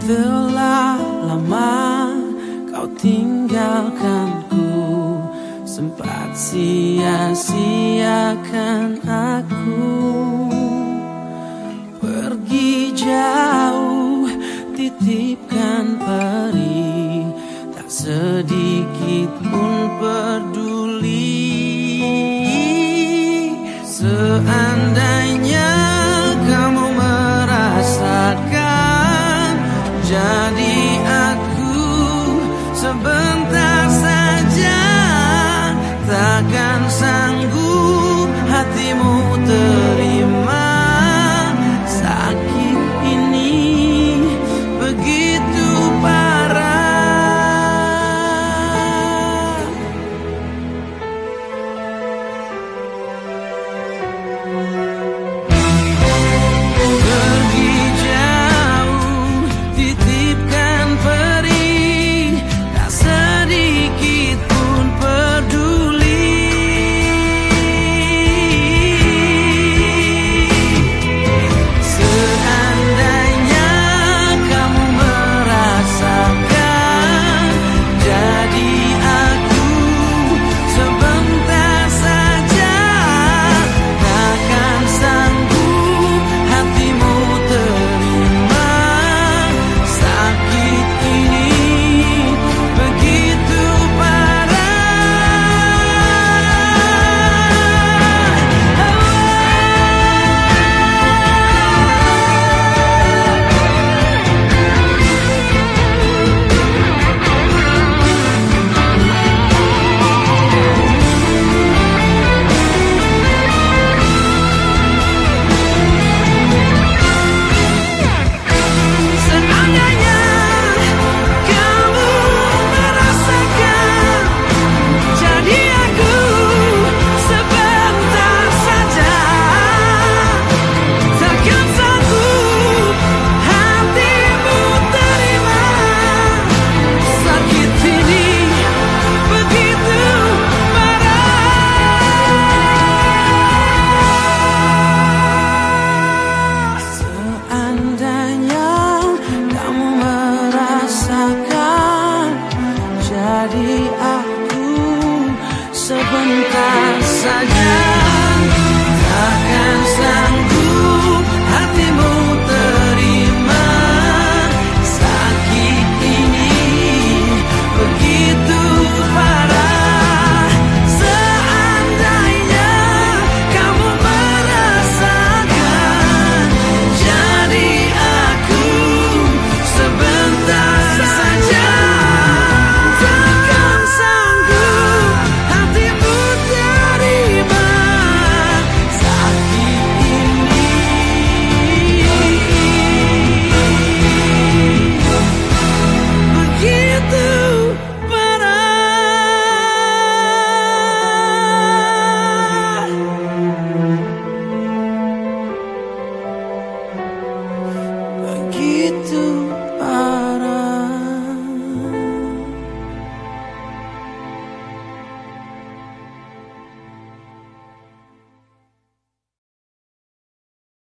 Telah lama kau tinggalkan ku, Sempat sia-siakan aku. Pergi jauh titipkan peri Tak sedikit pun peduli. Seandainya sebentar saja Takkan Jadi aku sebentar saja